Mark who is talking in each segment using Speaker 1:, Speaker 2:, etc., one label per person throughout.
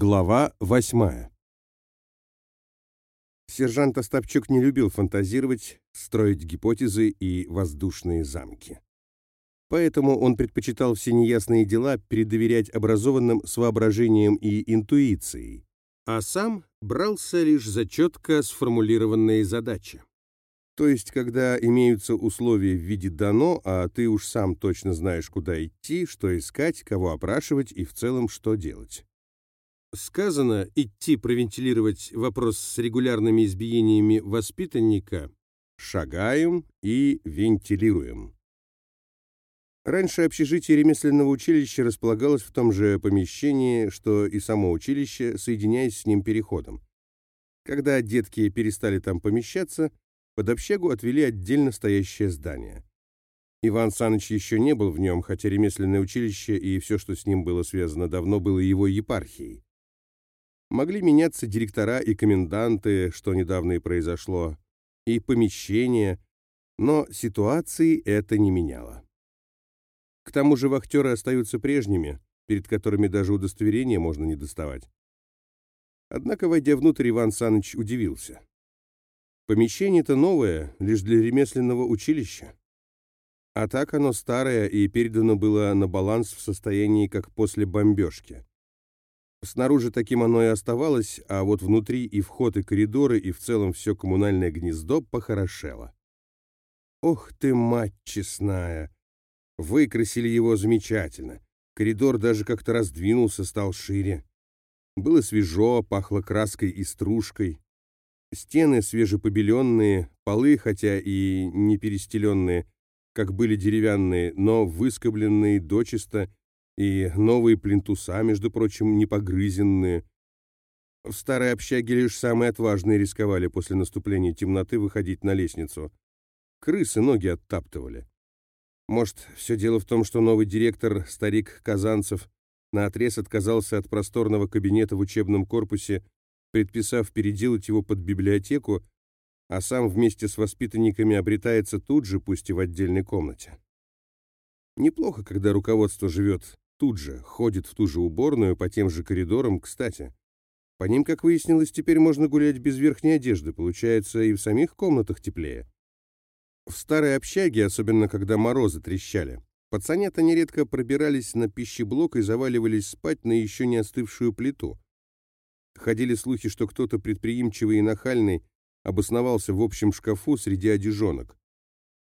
Speaker 1: Глава восьмая Сержант Остапчук не любил фантазировать, строить гипотезы и воздушные замки. Поэтому он предпочитал все неясные дела передоверять образованным с воображением и интуицией, а сам брался лишь за четко сформулированные задачи. То есть, когда имеются условия в виде дано, а ты уж сам точно знаешь, куда идти, что искать, кого опрашивать и в целом что делать. Сказано идти провентилировать вопрос с регулярными избиениями воспитанника, шагаем и вентилируем. Раньше общежитие ремесленного училища располагалось в том же помещении, что и само училище, соединяясь с ним переходом. Когда детки перестали там помещаться, под общагу отвели отдельно стоящее здание. Иван Саныч еще не был в нем, хотя ремесленное училище и все, что с ним было связано, давно было его епархией. Могли меняться директора и коменданты, что недавно и произошло, и помещения, но ситуации это не меняло. К тому же вахтеры остаются прежними, перед которыми даже удостоверение можно не доставать. Однако, войдя внутрь, Иван Саныч удивился. Помещение-то новое, лишь для ремесленного училища. А так оно старое и передано было на баланс в состоянии, как после бомбежки. Снаружи таким оно и оставалось, а вот внутри и вход, и коридоры, и в целом все коммунальное гнездо похорошело. Ох ты, мать честная! Выкрасили его замечательно. Коридор даже как-то раздвинулся, стал шире. Было свежо, пахло краской и стружкой. Стены свежепобеленные, полы, хотя и не перестеленные, как были деревянные, но выскобленные дочисто и новые плинтуса, между прочим, не погрызенные. В старой общаге лишь самые отважные рисковали после наступления темноты выходить на лестницу. Крысы ноги оттаптывали. Может, все дело в том, что новый директор, старик Казанцев, наотрез отказался от просторного кабинета в учебном корпусе, предписав переделать его под библиотеку, а сам вместе с воспитанниками обретается тут же, пусть и в отдельной комнате. Неплохо, когда руководство живет тут же, ходит в ту же уборную, по тем же коридорам, кстати. По ним, как выяснилось, теперь можно гулять без верхней одежды, получается, и в самих комнатах теплее. В старой общаге, особенно когда морозы трещали, пацанята нередко пробирались на пищеблок и заваливались спать на еще не остывшую плиту. Ходили слухи, что кто-то предприимчивый и нахальный обосновался в общем шкафу среди одежонок.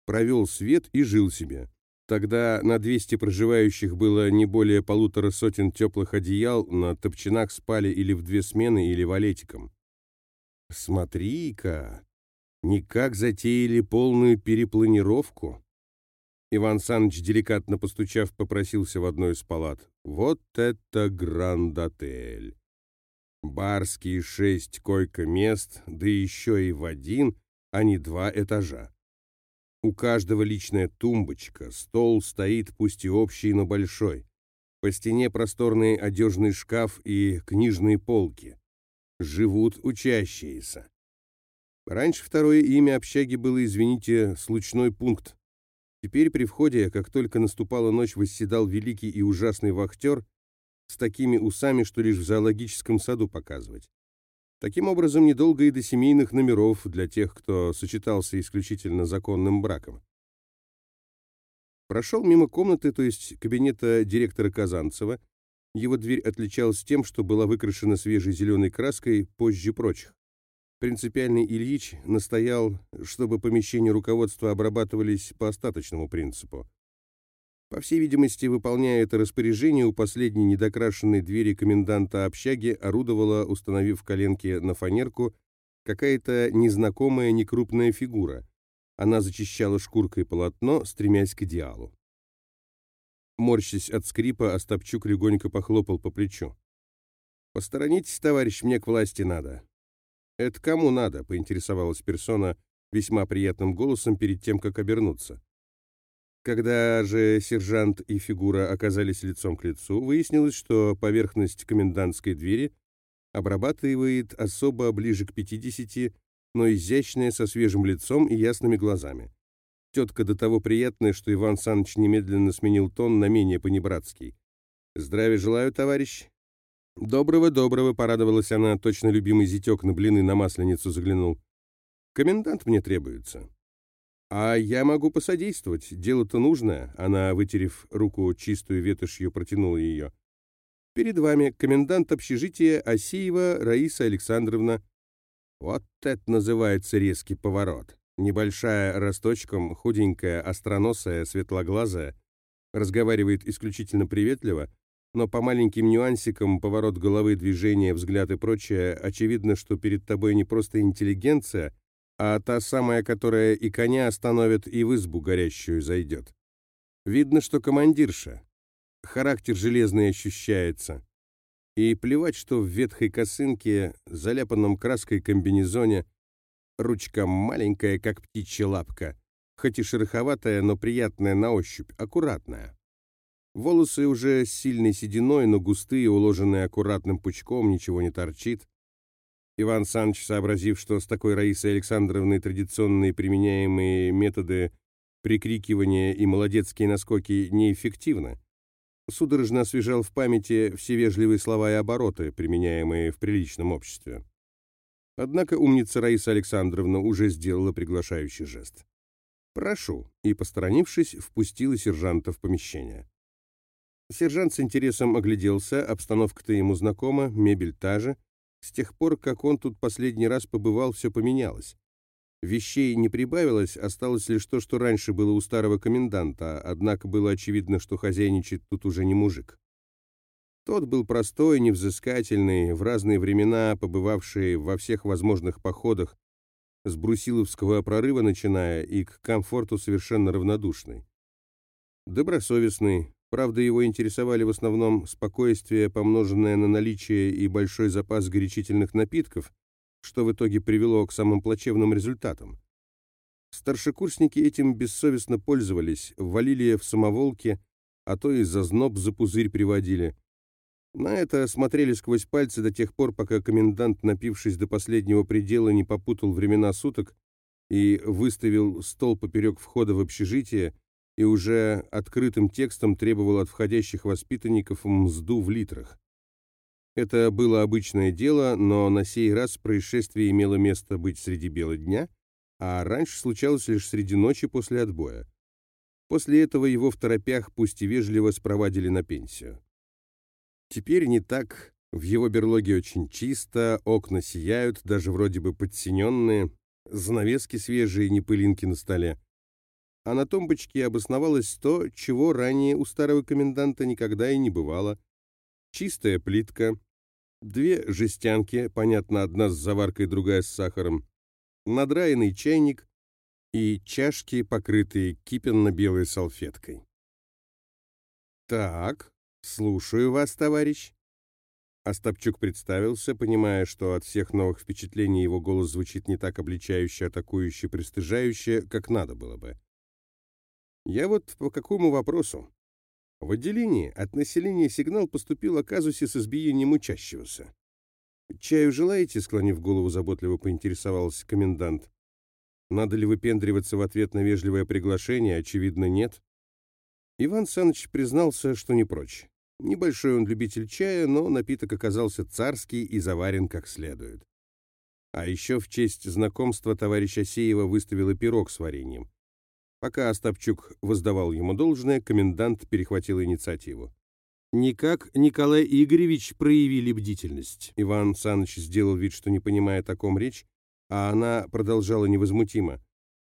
Speaker 1: Провел свет и жил себе. Тогда на 200 проживающих было не более полутора сотен теплых одеял, на топчинах спали или в две смены, или валетиком. «Смотри-ка, никак затеяли полную перепланировку». Иван Саныч, деликатно постучав, попросился в одной из палат. «Вот это гранд-отель! Барские шесть койко-мест, да еще и в один, а не два этажа. У каждого личная тумбочка, стол стоит, пусть и общий, но большой. По стене просторный одежный шкаф и книжные полки. Живут учащиеся. Раньше второе имя общаги было, извините, случной пункт. Теперь при входе, как только наступала ночь, восседал великий и ужасный вахтер с такими усами, что лишь в зоологическом саду показывать. Таким образом, недолго и до семейных номеров для тех, кто сочетался исключительно законным браком. Прошел мимо комнаты, то есть кабинета директора Казанцева. Его дверь отличалась тем, что была выкрашена свежей зеленой краской позже прочих. Принципиальный Ильич настоял, чтобы помещения руководства обрабатывались по остаточному принципу. По всей видимости, выполняя это распоряжение, у последней недокрашенной двери коменданта общаги орудовала, установив коленки на фанерку, какая-то незнакомая некрупная фигура. Она зачищала шкуркой полотно, стремясь к идеалу. Морщась от скрипа, Остапчук легонько похлопал по плечу. «Посторонитесь, товарищ, мне к власти надо». «Это кому надо?» — поинтересовалась персона весьма приятным голосом перед тем, как обернуться. Когда же сержант и фигура оказались лицом к лицу, выяснилось, что поверхность комендантской двери обрабатывает особо ближе к 50, но изящная, со свежим лицом и ясными глазами. Тетка до того приятная, что Иван Саныч немедленно сменил тон на менее понебратский. «Здравия желаю, товарищ!» «Доброго-доброго», — порадовалась она, точно любимый зятек на блины на масленицу заглянул. «Комендант мне требуется». «А я могу посодействовать, дело-то нужное», — она, вытерев руку чистую ветошью, протянула ее. «Перед вами комендант общежития Осиева Раиса Александровна». Вот это называется резкий поворот. Небольшая росточком, худенькая, остроносая, светлоглазая, разговаривает исключительно приветливо, но по маленьким нюансикам, поворот головы, движения, взгляд и прочее, очевидно, что перед тобой не просто интеллигенция, а та самая, которая и коня остановит, и в избу горящую зайдет. Видно, что командирша. Характер железный ощущается. И плевать, что в ветхой косынке, заляпанном краской комбинезоне, ручка маленькая, как птичья лапка, хоть и шероховатая, но приятная на ощупь, аккуратная. Волосы уже сильной сединой, но густые, уложенные аккуратным пучком, ничего не торчит. Иван Санч, сообразив, что с такой Раисой Александровной традиционные применяемые методы прикрикивания и молодецкие наскоки неэффективны, судорожно освежал в памяти все вежливые слова и обороты, применяемые в приличном обществе. Однако умница Раиса Александровна уже сделала приглашающий жест. «Прошу», и, посторонившись, впустила сержанта в помещение. Сержант с интересом огляделся, обстановка-то ему знакома, мебель та же. С тех пор, как он тут последний раз побывал, все поменялось. Вещей не прибавилось, осталось лишь то, что раньше было у старого коменданта, однако было очевидно, что хозяйничает тут уже не мужик. Тот был простой, невзыскательный, в разные времена побывавший во всех возможных походах, с брусиловского прорыва начиная и к комфорту совершенно равнодушный. Добросовестный, Правда, его интересовали в основном спокойствие, помноженное на наличие и большой запас горячительных напитков, что в итоге привело к самым плачевным результатам. Старшекурсники этим бессовестно пользовались, ввалили в самоволки, а то и за зноб за пузырь приводили. На это смотрели сквозь пальцы до тех пор, пока комендант, напившись до последнего предела, не попутал времена суток и выставил стол поперек входа в общежитие, и уже открытым текстом требовал от входящих воспитанников мзду в литрах. Это было обычное дело, но на сей раз происшествие имело место быть среди бела дня, а раньше случалось лишь среди ночи после отбоя. После этого его в торопях, пусть и вежливо, спровадили на пенсию. Теперь не так, в его берлоге очень чисто, окна сияют, даже вроде бы подсиненные, занавески свежие, не пылинки на столе а на тумбочке обосновалось то, чего ранее у старого коменданта никогда и не бывало. Чистая плитка, две жестянки, понятно, одна с заваркой, другая с сахаром, надраенный чайник и чашки, покрытые кипенно-белой салфеткой. «Так, слушаю вас, товарищ». Остапчук представился, понимая, что от всех новых впечатлений его голос звучит не так обличающе, атакующе, пристыжающе, как надо было бы. Я вот по какому вопросу? В отделении от населения сигнал поступил о казусе с избиением учащегося. «Чаю желаете?» — склонив голову, заботливо поинтересовался комендант. «Надо ли выпендриваться в ответ на вежливое приглашение? Очевидно, нет». Иван Саныч признался, что не прочь. Небольшой он любитель чая, но напиток оказался царский и заварен как следует. А еще в честь знакомства товарищ Асеева выставила пирог с вареньем. Пока Остапчук воздавал ему должное, комендант перехватил инициативу. «Никак Николай Игоревич проявили бдительность». Иван Саныч сделал вид, что не понимает, о ком речь, а она продолжала невозмутимо.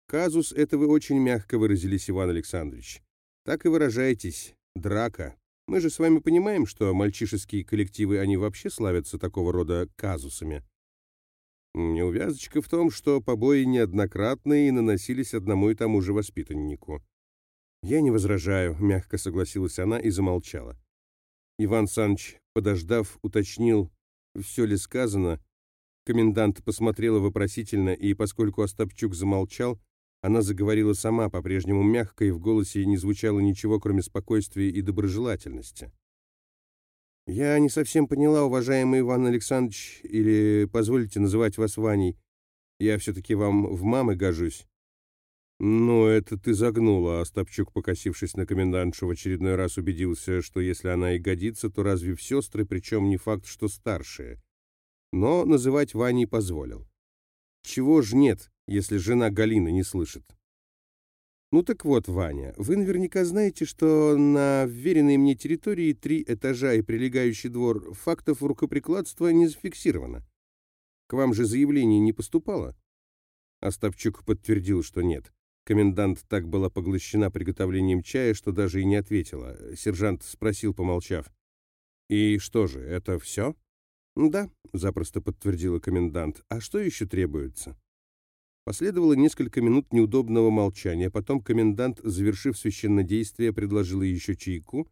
Speaker 1: «Казус это вы очень мягко выразились, Иван Александрович. Так и выражайтесь. Драка. Мы же с вами понимаем, что мальчишеские коллективы, они вообще славятся такого рода казусами. Неувязочка в том, что побои неоднократные и наносились одному и тому же воспитаннику. «Я не возражаю», — мягко согласилась она и замолчала. Иван Санч, подождав, уточнил, все ли сказано. Комендант посмотрела вопросительно, и поскольку Остапчук замолчал, она заговорила сама, по-прежнему мягко, и в голосе не звучало ничего, кроме спокойствия и доброжелательности. «Я не совсем поняла, уважаемый Иван Александрович, или позволите называть вас Ваней. Я все-таки вам в мамы гожусь». «Ну, это ты загнула», — Остапчук, покосившись на комендантшу, в очередной раз убедился, что если она и годится, то разве в сестры, причем не факт, что старшие. Но называть Ваней позволил. Чего ж нет, если жена Галины не слышит? Ну так вот, Ваня, вы наверняка знаете, что на вверенной мне территории три этажа и прилегающий двор фактов рукоприкладства не зафиксировано. К вам же заявление не поступало? Остапчук подтвердил, что нет. Комендант так была поглощена приготовлением чая, что даже и не ответила. Сержант спросил, помолчав. «И что же, это все?» «Да», — запросто подтвердила комендант. «А что еще требуется?» Последовало несколько минут неудобного молчания, потом комендант, завершив священнодействие, предложил еще чайку.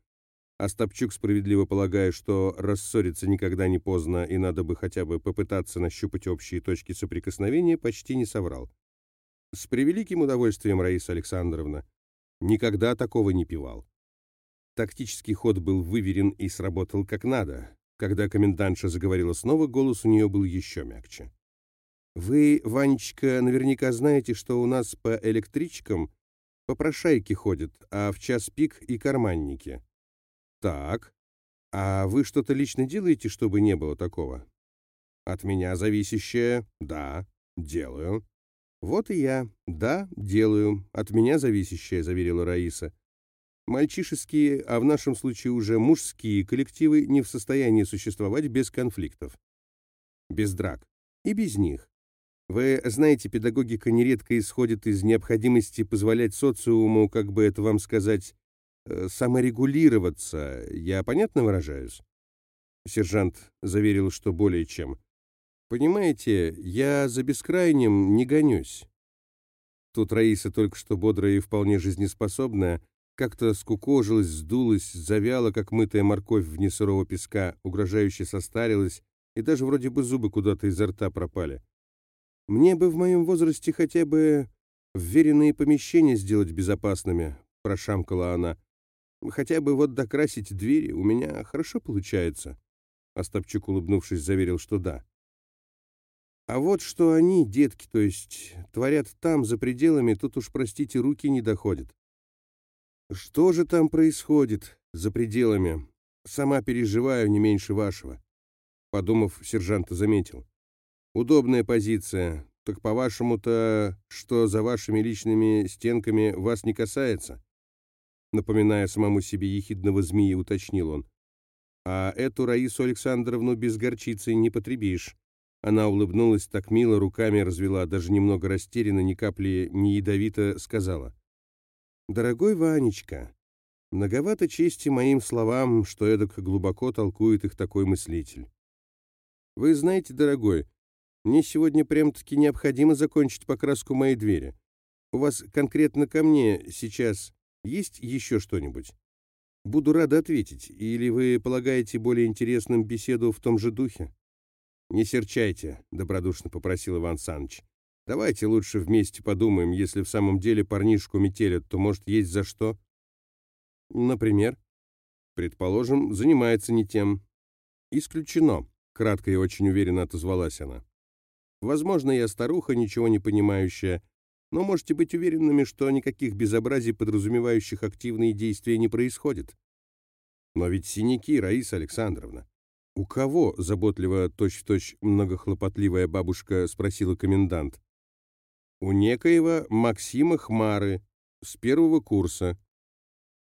Speaker 1: Остапчук, справедливо полагая, что рассориться никогда не поздно и надо бы хотя бы попытаться нащупать общие точки соприкосновения, почти не соврал. С превеликим удовольствием, Раиса Александровна. Никогда такого не пивал. Тактический ход был выверен и сработал как надо. Когда комендантша заговорила снова, голос у нее был еще мягче. «Вы, Ванечка, наверняка знаете, что у нас по электричкам попрошайки ходят, а в час пик и карманники». «Так. А вы что-то лично делаете, чтобы не было такого?» «От меня зависящее, да, делаю». «Вот и я. Да, делаю. От меня зависящее», — заверила Раиса. «Мальчишеские, а в нашем случае уже мужские коллективы не в состоянии существовать без конфликтов. Без драк. И без них. Вы знаете, педагогика нередко исходит из необходимости позволять социуму, как бы это вам сказать, э, саморегулироваться. Я понятно выражаюсь?» Сержант заверил, что более чем. Понимаете, я за бескрайним не гонюсь. Тут Раиса, только что бодрая и вполне жизнеспособная, как-то скукожилась, сдулась, завяла, как мытая морковь вне сырого песка, угрожающе состарилась, и даже вроде бы зубы куда-то изо рта пропали. Мне бы в моем возрасте хотя бы вверенные помещения сделать безопасными, прошамкала она. Хотя бы вот докрасить двери у меня хорошо получается. Остапчук, улыбнувшись, заверил, что да. А вот что они, детки, то есть, творят там, за пределами, тут уж, простите, руки не доходят. Что же там происходит за пределами? Сама переживаю не меньше вашего. Подумав, сержант заметил. Удобная позиция. Так по-вашему-то, что за вашими личными стенками вас не касается? Напоминая самому себе ехидного змея, уточнил он. А эту Раису Александровну без горчицы не потребишь. Она улыбнулась так мило, руками развела, даже немного растерянно, ни капли не ядовито сказала. «Дорогой Ванечка, многовато чести моим словам, что эдак глубоко толкует их такой мыслитель. Вы знаете, дорогой, мне сегодня прям-таки необходимо закончить покраску моей двери. У вас конкретно ко мне сейчас есть еще что-нибудь? Буду рада ответить. Или вы полагаете более интересным беседу в том же духе?» «Не серчайте», — добродушно попросил Иван Саныч. «Давайте лучше вместе подумаем, если в самом деле парнишку метелят, то, может, есть за что?» «Например?» «Предположим, занимается не тем». «Исключено», — кратко и очень уверенно отозвалась она. «Возможно, я старуха, ничего не понимающая, но можете быть уверенными, что никаких безобразий, подразумевающих активные действия, не происходит. Но ведь синяки, Раиса Александровна. «У кого?» — заботливо, точь-в-точь многохлопотливая бабушка спросила комендант. «У некоего Максима Хмары, с первого курса».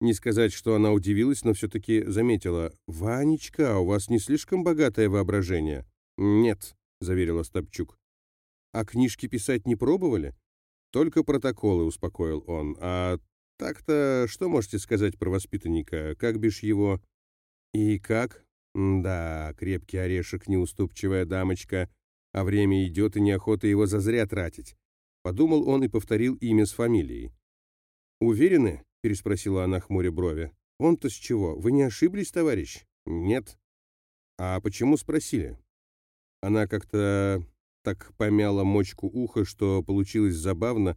Speaker 1: Не сказать, что она удивилась, но все-таки заметила. «Ванечка, у вас не слишком богатое воображение?» «Нет», — заверил Остапчук. «А книжки писать не пробовали?» «Только протоколы», — успокоил он. «А так-то что можете сказать про воспитанника? Как бишь его?» «И как?» Да, крепкий орешек, неуступчивая дамочка, а время идет, и неохота его зазря тратить. Подумал он и повторил имя с фамилией. «Уверены?» — переспросила она, хмуря брови. «Он-то с чего? Вы не ошиблись, товарищ?» «Нет». «А почему спросили?» Она как-то так помяла мочку уха, что получилось забавно,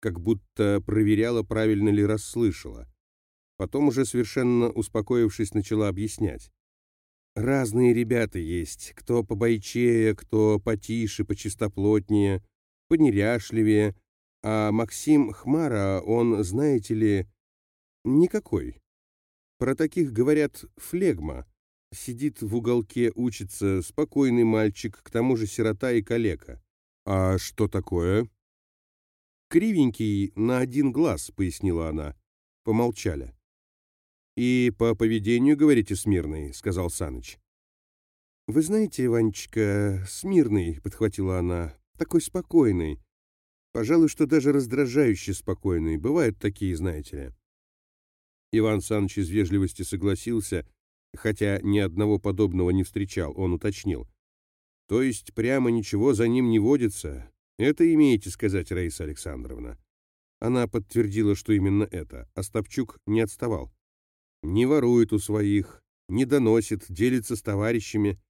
Speaker 1: как будто проверяла, правильно ли расслышала. Потом уже совершенно успокоившись, начала объяснять. Разные ребята есть, кто побойчее, кто потише, почистоплотнее, понеряшливее, А Максим Хмара, он, знаете ли, никакой. Про таких говорят флегма. Сидит в уголке, учится, спокойный мальчик, к тому же сирота и калека. А что такое? Кривенький на один глаз, пояснила она. Помолчали. «И по поведению, говорите, смирный», — сказал Саныч. «Вы знаете, Иванечка, смирный», — подхватила она, — «такой спокойный. Пожалуй, что даже раздражающе спокойный. Бывают такие, знаете ли». Иван Саныч из вежливости согласился, хотя ни одного подобного не встречал, он уточнил. «То есть прямо ничего за ним не водится? Это имеете сказать, Раиса Александровна?» Она подтвердила, что именно это. Остапчук не отставал. «Не ворует у своих, не доносит, делится с товарищами».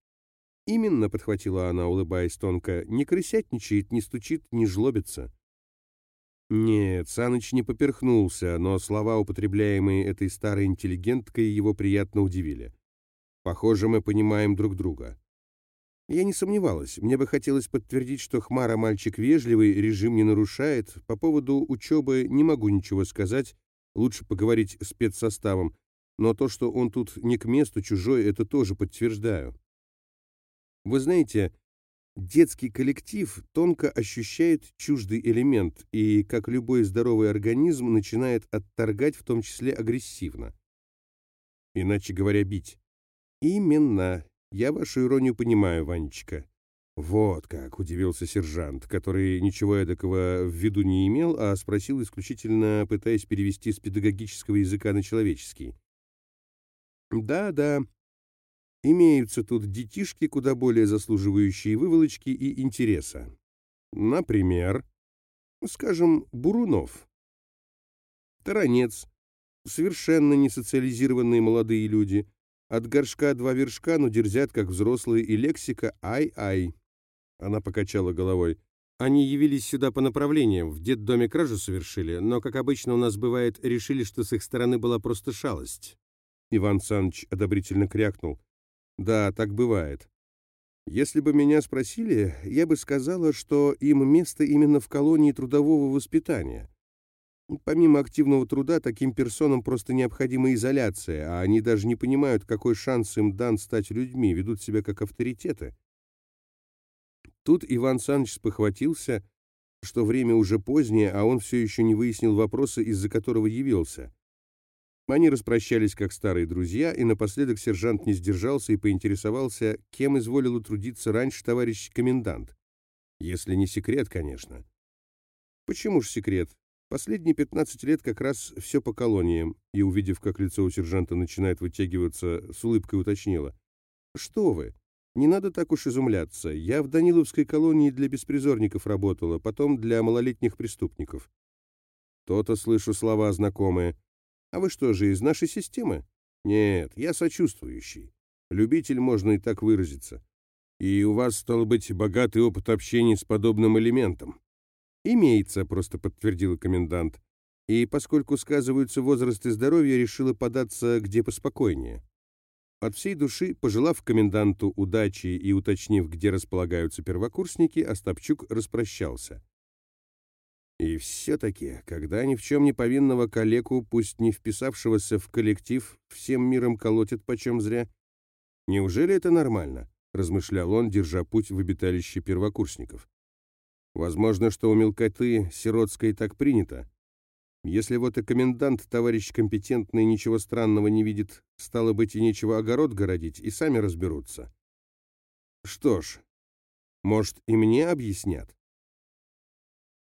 Speaker 1: «Именно», — подхватила она, улыбаясь тонко, — «не крысятничает, не стучит, не жлобится». Нет, Саныч не поперхнулся, но слова, употребляемые этой старой интеллигенткой, его приятно удивили. Похоже, мы понимаем друг друга. Я не сомневалась. Мне бы хотелось подтвердить, что Хмара мальчик вежливый, режим не нарушает. По поводу учебы не могу ничего сказать. Лучше поговорить с спецсоставом. Но то, что он тут не к месту чужой, это тоже подтверждаю. Вы знаете, детский коллектив тонко ощущает чуждый элемент и, как любой здоровый организм, начинает отторгать, в том числе агрессивно. Иначе говоря, бить. Именно. Я вашу иронию понимаю, Ванечка. Вот как, удивился сержант, который ничего эдакого в виду не имел, а спросил исключительно, пытаясь перевести с педагогического языка на человеческий. Да, да. Имеются тут детишки, куда более заслуживающие выволочки и интереса. Например, скажем, Бурунов. Таранец. Совершенно не социализированные молодые люди. От горшка два вершка, но дерзят, как взрослые, и лексика «ай-ай». Она покачала головой. Они явились сюда по направлениям, в детдоме кражу совершили, но, как обычно у нас бывает, решили, что с их стороны была просто шалость. Иван Саныч одобрительно крякнул. Да, так бывает. Если бы меня спросили, я бы сказала, что им место именно в колонии трудового воспитания. Помимо активного труда, таким персонам просто необходима изоляция, а они даже не понимают, какой шанс им дан стать людьми, ведут себя как авторитеты. Тут Иван Саныч спохватился, что время уже позднее, а он все еще не выяснил вопроса, из-за которого явился. Они распрощались как старые друзья, и напоследок сержант не сдержался и поинтересовался, кем изволил утрудиться раньше товарищ комендант. Если не секрет, конечно. Почему ж секрет? Последние 15 лет как раз все по колониям, и, увидев, как лицо у сержанта начинает вытягиваться, с улыбкой уточнила. «Что вы? Не надо так уж изумляться. Я в Даниловской колонии для беспризорников работала, потом для малолетних преступников». «То-то слышу слова знакомые. А вы что же, из нашей системы?» «Нет, я сочувствующий. Любитель, можно и так выразиться. И у вас, стал быть, богатый опыт общения с подобным элементом. «Имеется», — просто подтвердил комендант. И, поскольку сказываются возраст и здоровье, решила податься где поспокойнее. От всей души, пожелав коменданту удачи и уточнив, где располагаются первокурсники, Остапчук распрощался. И все-таки, когда ни в чем не повинного калеку, пусть не вписавшегося в коллектив, всем миром колотят почем зря, неужели это нормально? размышлял он, держа путь в обиталище первокурсников. Возможно, что у мелкоты сиротской так принято. Если вот и комендант, товарищ компетентный, ничего странного не видит, стало быть, и нечего огород городить, и сами разберутся. Что ж, может, и мне объяснят?